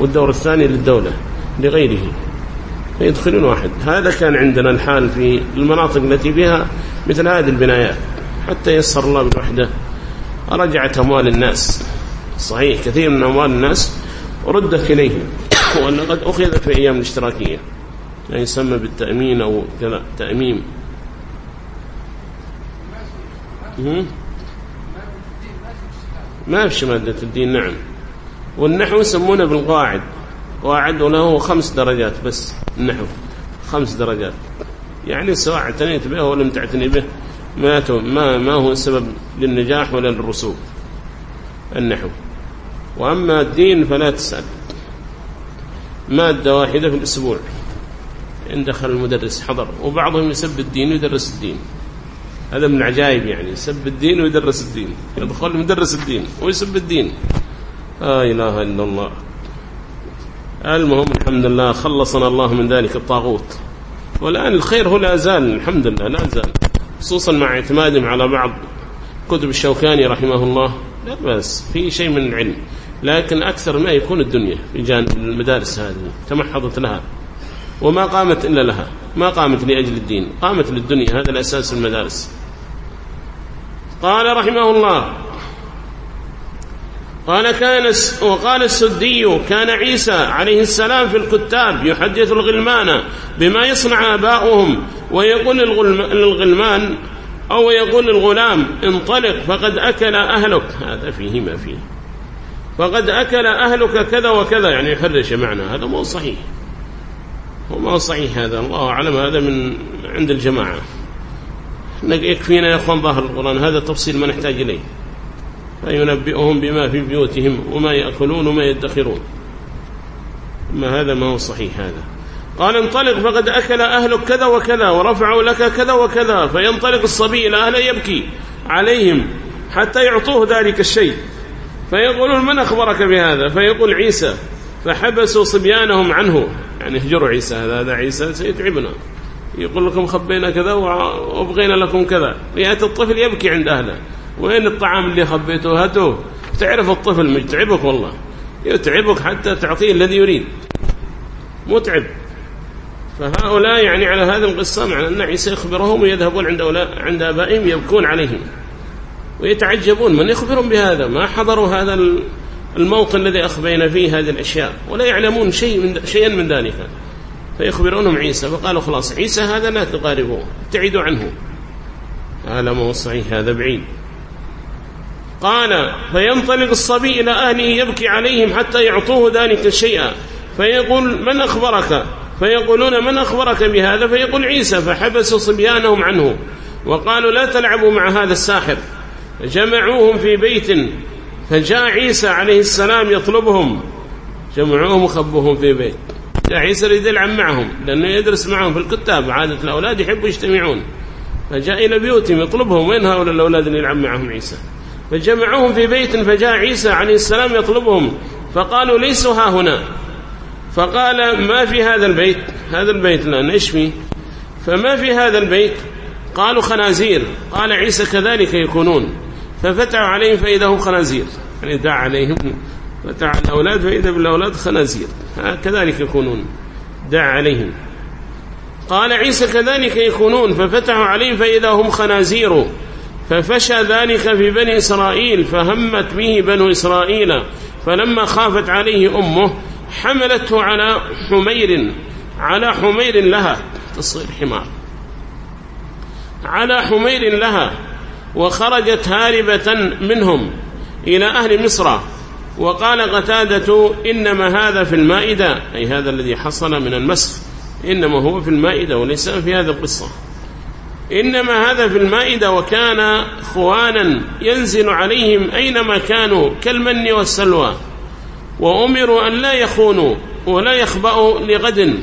والدور الثاني للدولة لغيره. فيدخلون واحد. هذا كان عندنا الحال في المناطق التي فيها مثل هذه البنايات. حتى يسر الله بالوحدة رجعت أموال الناس. صحيح كثير من أموال الناس ردت إليهم. وأن قد أخذت في أيام الاشتراكية. يعني يسمى بالتأمين أو كذا تأميم. ما في مادة الدين. نعم. والنحو يسمونه بالقاعد. قاعد وله خمس درجات بس النحو. خمس درجات. يعني سواء اعتنيت به أو لم تعتني به ما ما ما هو سبب للنجاح ولا للرسوب. النحو. وأما الدين فلا تسأل. مادة واحدة في الأسبوع. إن دخل المدرس حضر. وبعضهم يسب الدين ويدرس الدين. هذا من العجائب يعني. يسب الدين ويدرس الدين. يدخل مدرس الدين ويسب الدين. لا إله إلا الله. المهم الحمد لله خلصنا الله من ذلك الطاغوت. والآن الخير هو لا زال الحمد لله لا زال. خصوصا مع اعتمادهم على بعض كتب الشوكاني رحمه الله. لا بس في شيء من العلم. لكن أكثر ما يكون الدنيا في جانب المدارس هذه تمحضت لها. وما قامت إلا لها. ما قامت لأجل الدين. قامت للدنيا هذا الأساس المدارس. قال رحمه الله قال كان وقال السدي كان عيسى عليه السلام في الكتاب يحدث الغلمان بما يصنع آباؤهم ويقول للغلمان أو يقول للغلام انطلق فقد أكل أهلك. هذا فيه ما فيه. فقد أكل أهلك كذا وكذا. يعني يحرش معنى هذا مو صحيح. هو ما صحيح هذا. الله أعلم. هذا من عند الجماعة. يكفينا يا أخوان ظاهر القرآن. هذا تفصيل ما نحتاج إليه. فينبئهم بما في بيوتهم وما يأكلون وما يدخرون. ما هذا ما هو صحيح هذا. قال انطلق فقد أكل أهلك كذا وكذا ورفعوا لك كذا وكذا فينطلق الصبي إلى أهله يبكي عليهم حتى يعطوه ذلك الشيء. فيقولون من أخبرك بهذا؟ فيقول عيسى. فحبسوا صبيانهم عنه. يعني اهجروا عيسى هذا هذا عيسى سيتعبنا يقول لكم خبينا كذا وأبغينا لكم كذا. يأتي الطفل يبكي عند أهله. وين الطعام اللي خبيته؟ هاتوه. تعرف الطفل متعبك والله. يتعبك حتى تعطيه الذي يريد. متعب. فهؤلاء يعني على هذه القصة معنى أن عيسى يخبرهم ويذهبون عند, عند أبائهم يبكون عليهم. ويتعجبون. من يخبرهم بهذا؟ ما حضروا هذا الموطن الذي أخبينا فيه هذه الأشياء. ولا يعلمون شيء من شيئا من ذلك. فيخبرونهم عيسى. فقالوا خلاص عيسى هذا لا تقاربوه. ابتعدوا عنه. هذا ما هو هذا بعيد. قال فينطلق الصبي إلى أهله يبكي عليهم حتى يعطوه ذلك الشيء فيقول من أخبرك؟ فيقولون من أخبرك بهذا؟ فيقول عيسى. فحبسوا صبيانهم عنه وقالوا لا تلعبوا مع هذا الساحر. جمعوهم في بيت. فجاء عيسى عليه السلام يطلبهم. جمعوهم وخبوهم في بيت. جاء عيسى يريد يلعب معهم لأنه يدرس معهم في الكتاب. عادة الأولاد يحبوا يجتمعون. فجاء إلى بيوتهم يطلبهم. وين هؤلاء الأولاد اللي يلعب معهم عيسى؟ فجمعوهم في بيت فجاء عيسى عليه السلام يطلبهم. فقالوا ليسوا ها هنا. فقال ما في هذا البيت؟ هذا البيت لا إيش فيه؟ فما في هذا البيت؟ قالوا خنازير. قال عيسى كذلك يكونون. ففتحوا عليهم فإذا هم خنازير. يعني دعا عليهم فتح الأولاد فإذا بالأولاد خنازير. كذلك يكونون. دعا عليهم. قال عيسى كذلك يكونون. ففتحوا عليهم فإذا هم خنازير. ففشى ذلك في بني إسرائيل فهمت به بنو إسرائيل. فلما خافت عليه أمه حملته على حمير على حمير لها. تصير حمار. على حمير لها وخرجت هاربة منهم إلى أهل مصر. وقال قتادة إنما هذا في المائدة. أي هذا الذي حصل من المسخ إنما هو في المائدة وليس في هذه القصة. إنما هذا في المائدة وكان خوانا ينزل عليهم أينما كانوا كالمن والسلوى. وأمروا أن لا يخونوا ولا يخبأوا لغد.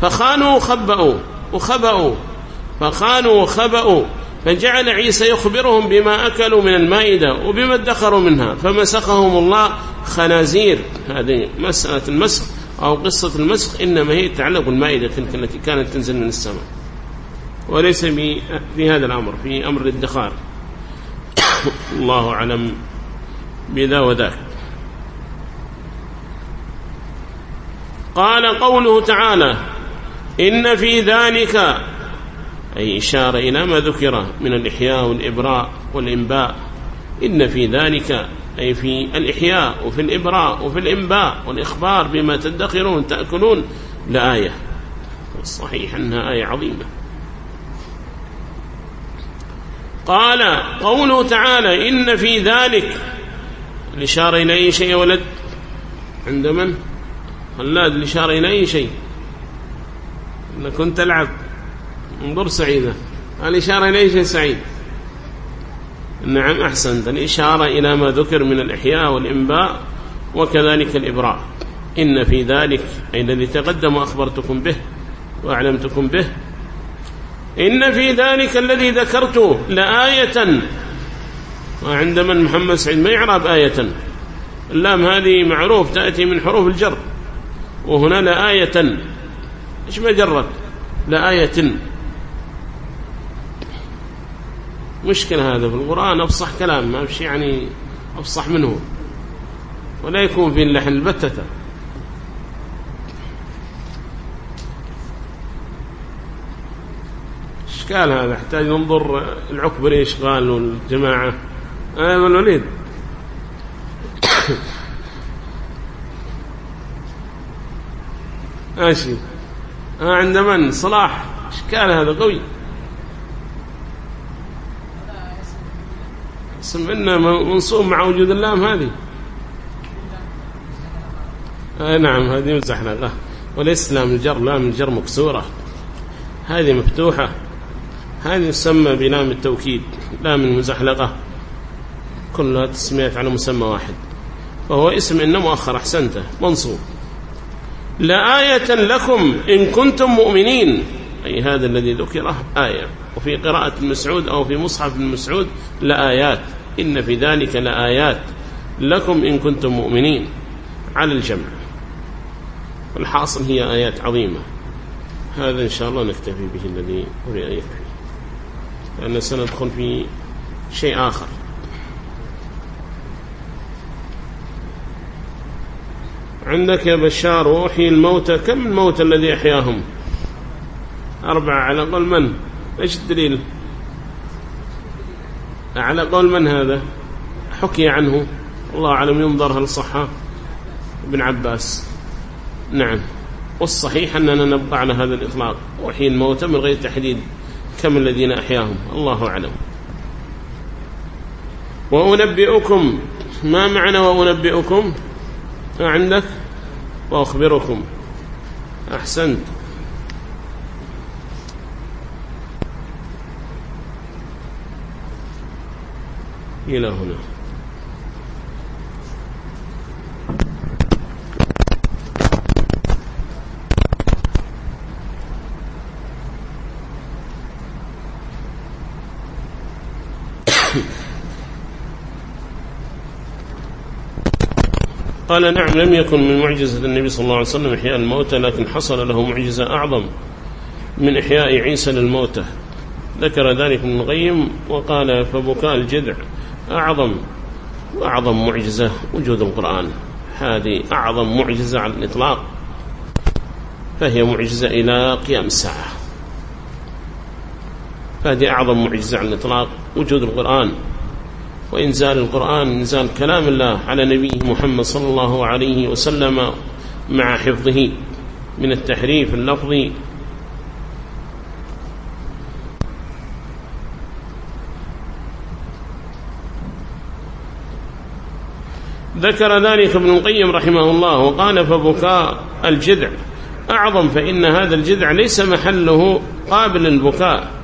فخانوا وخبأوا وخبأوا فخانوا وخبأوا. فجعل عيسى يخبرهم بما أكلوا من المائدة وبما ادخروا منها. فمسخهم الله خنازير. هذه مسألة المسخ أو قصة المسخ إنما هي تتعلق بالمائدة تلك التي كانت تنزل من السماء. وليس في هذا الأمر في أمر الادخار. الله أعلم بذا وذاك قال قوله تعالى إن في ذلك أي إشارة إلى ما ذكر من الإحياء والإبراء والإنباء. إن في ذلك أي في الإحياء وفي الإبراء وفي الإنباء والإخبار بما تدخرون تأكلون. لآية والصحيح أنها آية عظيمة. قال قوله تعالى إن في ذلك الإشارة إلى أي شيء يا ولد؟ عند من؟ خلاد الإشارة إلى أي شيء؟ أنا كنت ألعب انظر سعيدة. الإشارة إلى أي شيء سعيد؟ نعم أحسنت. الإشارة إلى ما ذكر من الإحياء والإنباء وكذلك الإبراء. إن في ذلك أي الذي تقدم وأخبرتكم به وأعلمتكم به إن في ذلك الذي ذكرته لآية. وعند من محمد سعيد ما يعرب آية. اللام هذه معروف تأتي من حروف الجر. وهنا لآية. إيش ما جرت؟ لآية. مشكلة هذا في القرآن أفصح كلام ما فيش يعني أفصح منه. ولا يكون في اللحن البتة. إشكال هذا. يحتاج ننظر إيش قال والجماعة أيضا الوليد ماشي. آه عند من؟ صلاح. إشكال هذا قوي. اسم إنه منصوب مع وجود اللام هذه. آه نعم هذه مزحلقة. وليس لام الجر لام الجر مكسورة. هذه مفتوحة. هذه تسمى بلام التوكيد لام المزحلقة كلها تسميت على مسمى واحد. فهو اسم إن مؤخر أحسنته. منصوب. لآية لكم إن كنتم مؤمنين. أي هذا الذي ذكره آية. وفي قراءة المسعود أو في مصحف المسعود لآيات إن في ذلك لآيات لكم إن كنتم مؤمنين. على الجمع. والحاصل هي آيات عظيمة. هذا إن شاء الله نكتفي به الذي أريد أن يكفي. لأن سندخل في شيء آخر. عندك يا بشار وحي الموتى كم الموتى الذي أحياهم؟ أربعة على قول من؟ إيش الدليل؟ على قول من هذا؟ حكي عنه. الله أعلم ينظر هل صحة ابن عباس. نعم. والصحيح أننا نبقى على هذا الإطلاق. وحي الموتى من غير تحديد. كم الذين أحياهم؟ الله أعلم. وأنبئكم ما معنى وأنبئكم؟ عندك وأخبركم. أحسنت. إلى هنا. قال نعم لم يكن من معجزة النبي صلى الله عليه وسلم إحياء الموتى لكن حصل له معجزة أعظم من إحياء عيسى للموتى. ذكر ذلك ابن القيم وقال فبكاء الجذع أعظم وأعظم معجزة وجود القرآن. هذه أعظم معجزة على الإطلاق فهي معجزة إلى قيام الساعة. فهذه أعظم معجزة على الإطلاق وجود القرآن. وإنزال القرآن إنزال كلام الله على نبيه محمد صلى الله عليه وسلم مع حفظه من التحريف اللفظي ذكر ذلك ابن القيم رحمه الله وقال فبكاء الجذع. أعظم فإن هذا الجذع ليس محله قابل للبكاء.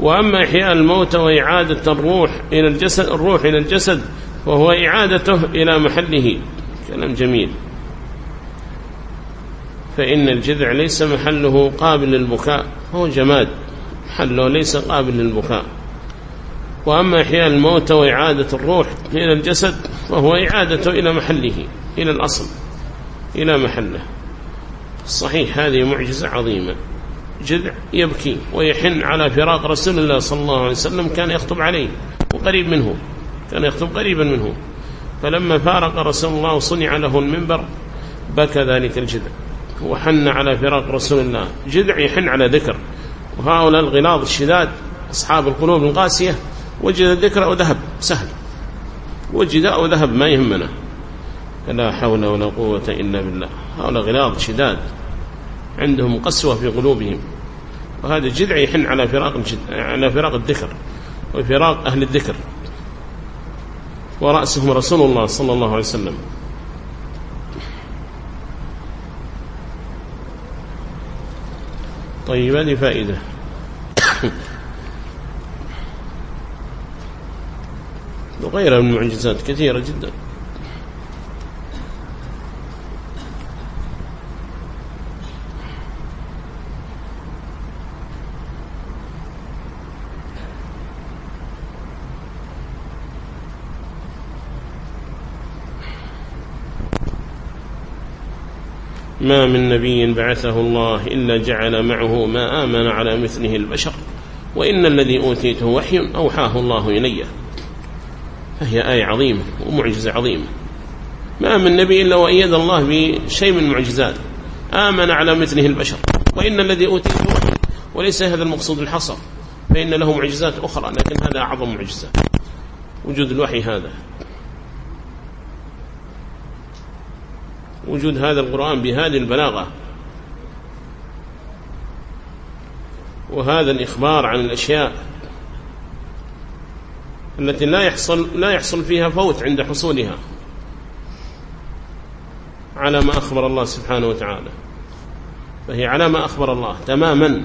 وأما إحياء الموت وإعادة الروح إلى الجسد الروح إلى الجسد وهو إعادته إلى محله. كلام جميل. فإن الجذع ليس محله قابل للبكاء هو جماد. محله ليس قابل للبكاء. وأما إحياء الموت وإعادة الروح إلى الجسد فهو إعادته إلى محله إلى الأصل إلى محله. صحيح هذه معجزة عظيمة. جذع يبكي ويحن على فراق رسول الله صلى الله عليه وسلم كان يخطب عليه وقريب منه كان يخطب قريبا منه. فلما فارق رسول الله وصنع له المنبر بكى ذلك الجذع وحن على فراق رسول الله. جذع يحن على ذكر. وهؤلاء الغلاظ الشداد أصحاب القلوب القاسية وجد الذكر أو ذهب سهل. وجد أو ذهب ما يهمنا. لا حول ولا قوة إلا بالله. هؤلاء غلاظ شداد. عندهم قسوة في قلوبهم. وهذا الجذع يحن على فراق على فراق الذكر وفراق أهل الذكر. ورأسهم رسول الله صلى الله عليه وسلم. طيب هذه فائدة. وغيرها من المعجزات كثيرة جدا. ما من نبي بعثه الله إلا جعل معه ما آمن على مثله البشر وإن الذي أوتيته وحي أوحاه الله إليه فهي آية عظيمة ومعجزة عظيمة. ما من نبي إلا وأيد الله بشيء من المعجزات آمن على مثله البشر. وإن الذي أوتيته وحي وليس هذا المقصود الحصر فإن له معجزات أخرى لكن هذا أعظم معجزة. وجود الوحي هذا. وجود هذا القرآن بهذه البلاغة. وهذا الإخبار عن الأشياء التي لا يحصل لا يحصل فيها فوت عند حصولها على ما أخبر الله سبحانه وتعالى. فهي على ما أخبر الله تماما.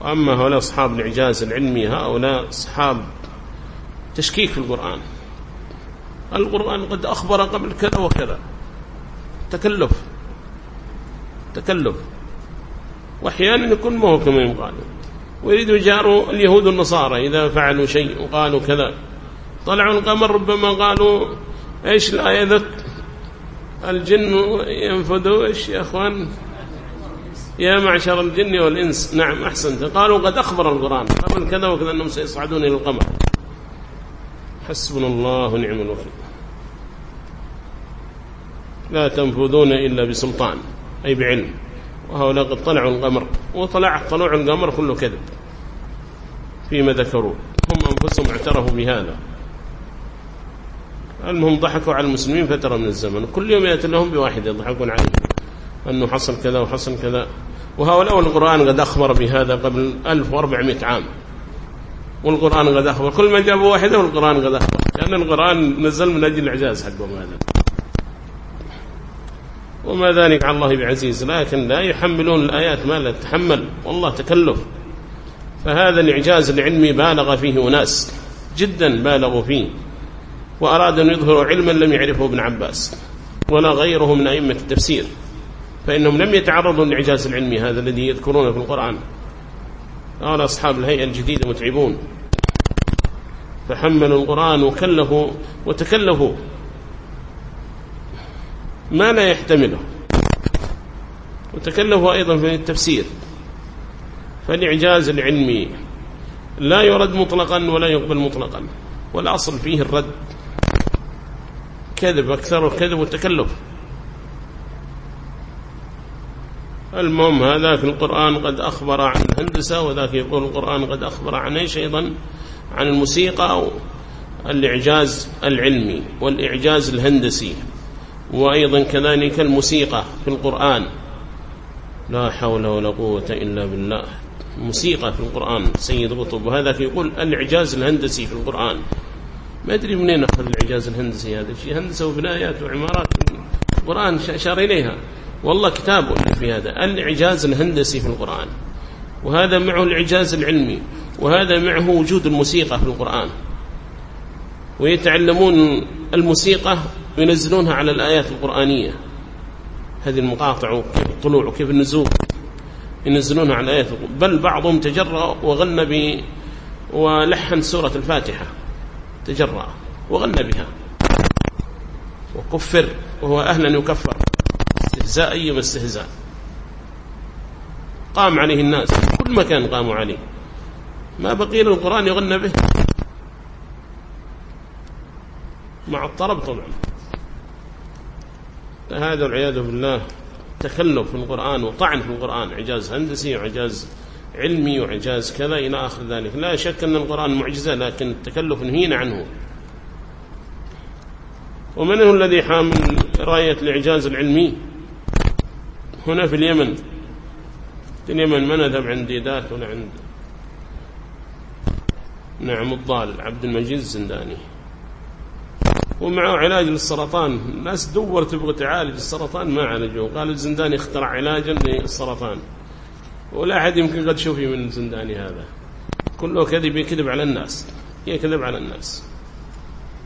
وأما هؤلاء أصحاب الإعجاز العلمي هؤلاء أصحاب تشكيك في القرآن. القرآن قد أخبر قبل كذا وكذا. تكلف. تكلف. وأحيانا يكون ما هو كما يقال. ويريد يجاروا اليهود والنصارى. إذا فعلوا شيء وقالوا كذا. طلعوا القمر ربما قالوا إيش الآية ذات الجن ينفذوا. إيش يا أخوان؟ يا معشر الجن والإنس. نعم أحسنت. قالوا قد أخبر القرآن. قبل كذا وكذا أنهم سيصعدون إلى القمر. حسبنا الله ونعم الوكيل. لا تنفذون إلا بسلطان أي بعلم. وهؤلاء قد طلعوا القمر. وطلع طلوع القمر كله كذب. فيما ذكروا. هم أنفسهم اعترفوا بهذا. المهم ضحكوا على المسلمين فترة من الزمن. كل يوم يأتي لهم بواحد يضحكون عليه. أنه حصل كذا وحصل كذا. وهؤلاء القرآن قد أخبر بهذا قبل 1400 عام. والقرآن قد أخبر كل ما جابوا واحدة والقرآن قد أخبر لأن القرآن نزل من أجل الإعجاز حقهم هذا وما ذلك على الله بعزيز. لكن لا يحملون الآيات ما لا تحمل والله تكلف. فهذا الإعجاز العلمي بالغ فيه أناس جدا بالغوا فيه. وأراد أن يظهروا علما لم يعرفه ابن عباس. ولا غيره من أئمة التفسير. فإنهم لم يتعرضوا للإعجاز العلمي هذا الذي يذكرونه في القرآن. قال أصحاب الهيئة الجديدة متعبون. فحملوا القرآن وكلفوا وتكلفوا. ما لا يحتمله. وتكلفوا أيضا في التفسير. فالإعجاز العلمي لا يرد مطلقا ولا يقبل مطلقا. والأصل فيه الرد. كذب أكثر كذب والتكلف. المهم هذاك القرآن قد أخبر عن الهندسة وذاك يقول القرآن قد أخبر عن إيش أيضا؟ عن الموسيقى أو الإعجاز العلمي والإعجاز الهندسي. وأيضا كذلك الموسيقى في القرآن. لا حول ولا قوة إلا بالله. موسيقى في القرآن سيد قطب. وهذا يقول الإعجاز الهندسي في القرآن. ما أدري منين أخذ الإعجاز الهندسي هذا شيء هندسة وبنايات وعمارات. القرآن أشار إليها. والله كتاب في هذا. الإعجاز الهندسي في القرآن. وهذا معه الإعجاز العلمي. وهذا معه وجود الموسيقى في القرآن. ويتعلمون الموسيقى وينزلونها على الآيات القرآنية. هذه المقاطع وكيف الطلوع وكيف النزول. ينزلونها على الآيات. بل بعضهم تجرأ وغنى ب ولحن سورة الفاتحة. تجرأ وغنى بها. وكفر. وهو أهلا يكفر. استهزاء أيما استهزاء؟ قام عليه الناس كل مكان قاموا عليه. ما بقي القرآن يغنى به. مع الطرب طبعا. هذا العياذ بالله تكلف في القرآن وطعن في القرآن إعجاز هندسي وإعجاز علمي وإعجاز كذا إلى آخر ذلك. لا شك أن القرآن معجزة لكن التكلف نهينا عنه. ومن هو الذي حامل راية الإعجاز العلمي؟ هنا في اليمن. في اليمن ما نذهب عند ديدات ولا عند نعم الضال عبد المجيد الزنداني. ومعه علاج للسرطان. الناس دور تبغى تعالج السرطان ما عالجوه. قال الزنداني اخترع علاجا للسرطان. ولا أحد يمكن قد شوفي من الزنداني هذا. كله كذب يكذب على الناس. يكذب على الناس.